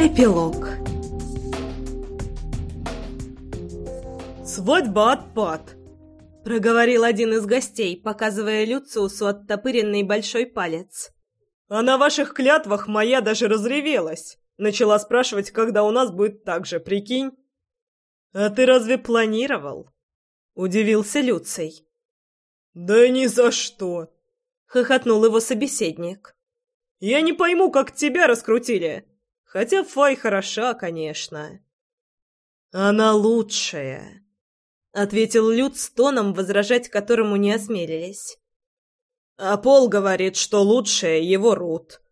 Эпилог «Свадьба отпад!» — проговорил один из гостей, показывая Люциусу оттопыренный большой палец. «А на ваших клятвах моя даже разревелась. Начала спрашивать, когда у нас будет так же, прикинь?» «А ты разве планировал?» — удивился Люций. «Да ни за что!» — хохотнул его собеседник. «Я не пойму, как тебя раскрутили. Хотя Фай хороша, конечно». «Она лучшая», — ответил Люд с тоном, возражать которому не осмелились. «А Пол говорит, что лучшая его Рут».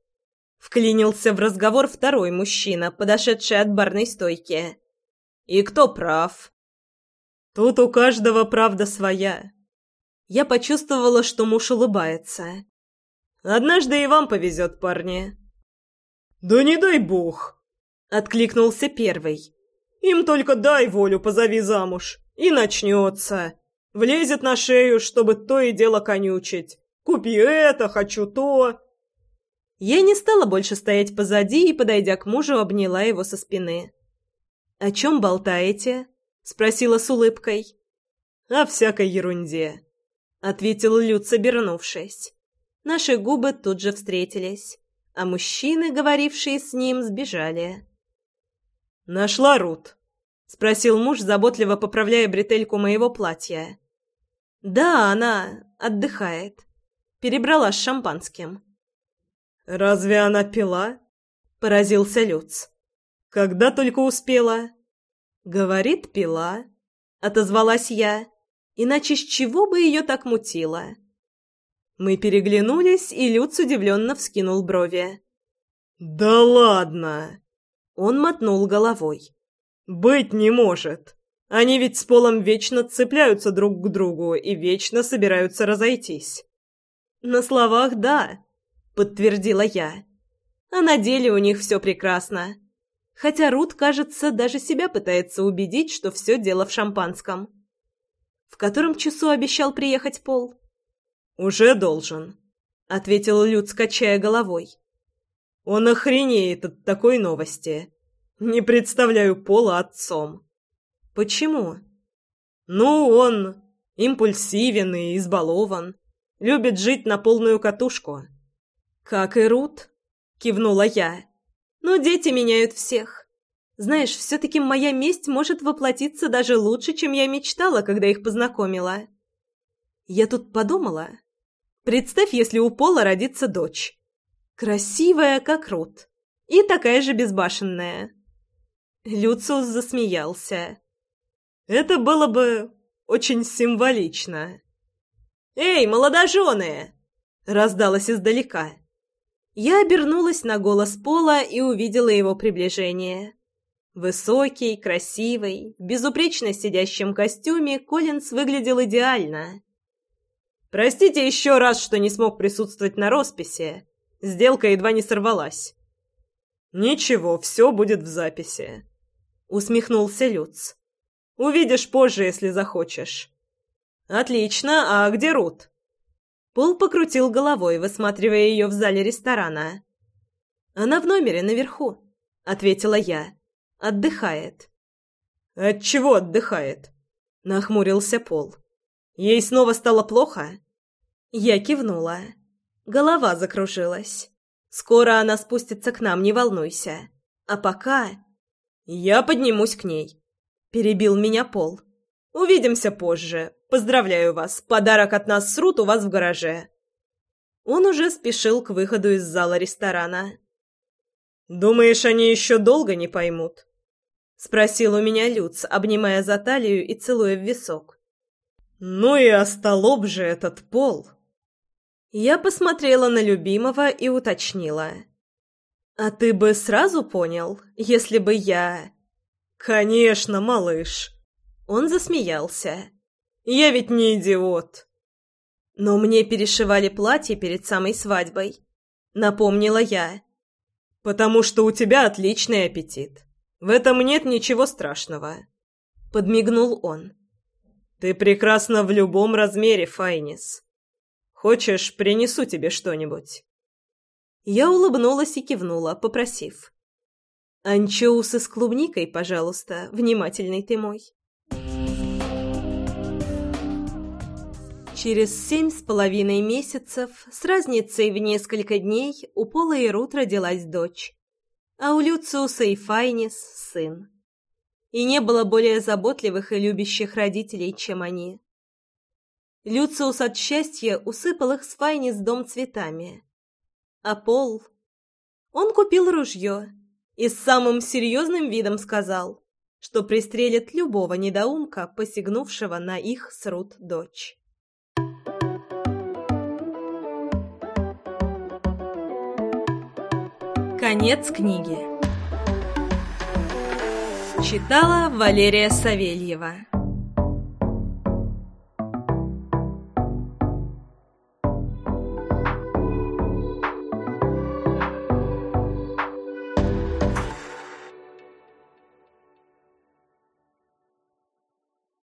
Вклинился в разговор второй мужчина, подошедший от барной стойки. «И кто прав?» «Тут у каждого правда своя». Я почувствовала, что муж улыбается. «Однажды и вам повезет, парни». «Да не дай бог!» — откликнулся первый. «Им только дай волю, позови замуж, и начнется. Влезет на шею, чтобы то и дело конючить. Купи это, хочу то». Я не стала больше стоять позади и, подойдя к мужу, обняла его со спины. «О чем болтаете?» — спросила с улыбкой. «О всякой ерунде», — ответил Люд, собернувшись. Наши губы тут же встретились а мужчины, говорившие с ним, сбежали. «Нашла Рут?» — спросил муж, заботливо поправляя бретельку моего платья. «Да, она отдыхает. Перебрала с шампанским». «Разве она пила?» — поразился Люц. «Когда только успела?» «Говорит, пила», — отозвалась я. «Иначе с чего бы ее так мутило?» Мы переглянулись, и Люц удивленно вскинул брови. «Да ладно!» Он мотнул головой. «Быть не может. Они ведь с Полом вечно цепляются друг к другу и вечно собираются разойтись». «На словах да», — подтвердила я. «А на деле у них все прекрасно. Хотя Рут, кажется, даже себя пытается убедить, что все дело в шампанском». «В котором часу обещал приехать Пол?» «Уже должен», — ответил Люд, качая головой. «Он охренеет от такой новости. Не представляю Пола отцом». «Почему?» «Ну, он импульсивен и избалован. Любит жить на полную катушку». «Как и Рут», — кивнула я. «Но дети меняют всех. Знаешь, все-таки моя месть может воплотиться даже лучше, чем я мечтала, когда их познакомила». Я тут подумала, Представь, если у Пола родится дочь. Красивая, как Рут. И такая же безбашенная. Люциус засмеялся. Это было бы очень символично. «Эй, молодожены!» — раздалось издалека. Я обернулась на голос Пола и увидела его приближение. Высокий, красивый, в безупречно сидящем костюме Коллинз выглядел идеально. Простите еще раз, что не смог присутствовать на росписи. Сделка едва не сорвалась. Ничего, все будет в записи. Усмехнулся Люц. Увидишь позже, если захочешь. Отлично, а где Рут? Пол покрутил головой, высматривая ее в зале ресторана. Она в номере наверху, ответила я. Отдыхает. От чего отдыхает? Нахмурился Пол. Ей снова стало плохо? Я кивнула. Голова закружилась. Скоро она спустится к нам, не волнуйся. А пока... Я поднимусь к ней. Перебил меня Пол. Увидимся позже. Поздравляю вас. Подарок от нас с Рут у вас в гараже. Он уже спешил к выходу из зала ресторана. «Думаешь, они еще долго не поймут?» — спросил у меня Люц, обнимая за талию и целуя в висок. «Ну и остолоп же этот пол!» Я посмотрела на любимого и уточнила. «А ты бы сразу понял, если бы я...» «Конечно, малыш!» Он засмеялся. «Я ведь не идиот!» «Но мне перешивали платье перед самой свадьбой», — напомнила я. «Потому что у тебя отличный аппетит. В этом нет ничего страшного», — подмигнул он. Ты прекрасна в любом размере, Файнис. Хочешь, принесу тебе что-нибудь?» Я улыбнулась и кивнула, попросив. Анчоусы с клубникой, пожалуйста, внимательный ты мой. Через семь с половиной месяцев, с разницей в несколько дней, у Пола и Рут родилась дочь, а у Люциуса и Файнис – сын. И не было более заботливых и любящих родителей, чем они. Люциус от счастья усыпал их с Файнис дом цветами. А Пол... Он купил ружье и с самым серьезным видом сказал, что пристрелит любого недоумка, посягнувшего на их с Рут дочь. Конец книги. Читала Валерия Савельева.